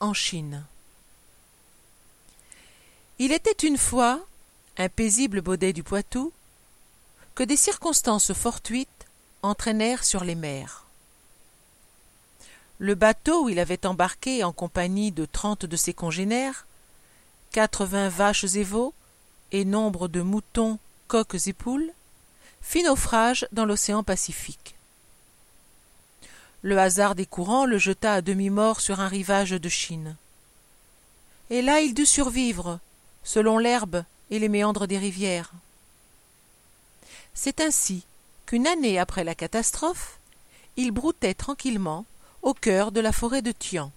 En Chine. Il était une fois, un paisible baudet du Poitou, que des circonstances fortuites entraînèrent sur les mers. Le bateau où il avait embarqué en compagnie de trente de ses congénères, quatre-vingts vaches et veaux, et nombre de moutons, coqs et poules, fit naufrage dans l'océan Pacifique. Le hasard des courants le jeta à demi-mort sur un rivage de Chine. Et là il dut survivre, selon l'herbe et les méandres des rivières. C'est ainsi qu'une année après la catastrophe, il broutait tranquillement au cœur de la forêt de Tian.